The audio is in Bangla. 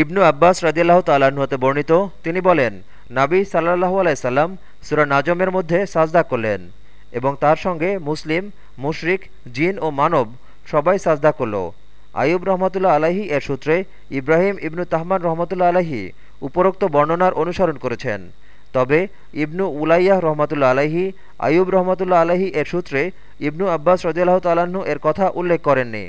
ইবনু আব্বাস রাজিয়াল্লাহ তাল্লাহতে হতে বর্ণিত, তিনি বলেন, নাবী সাল্লাহু আলাইসাল্লাম সুরা নাজমের মধ্যে সাজদা করলেন এবং তার সঙ্গে মুসলিম, মুশরিক, জিন ও মানব সবাই সাজদা করল। আয়ুব রহমতুল্লাহ আলাহি এর সূত্রে ইব্রাহিম ইবনু তাহমান রহমতুল্লা আলাহি উপরোক্ত বর্ণনার অনুসরণ করেছেন। তবে ইবনু উলাইয়াহ রহমতুল্লা আলাহি আয়ুব রহমতুল্লা আলাহি এর সূত্রে ইবনু আব্বাস রদিয়াল্লাহ তাল্লাহ্ন এর কথা উল্লেখ করেননি।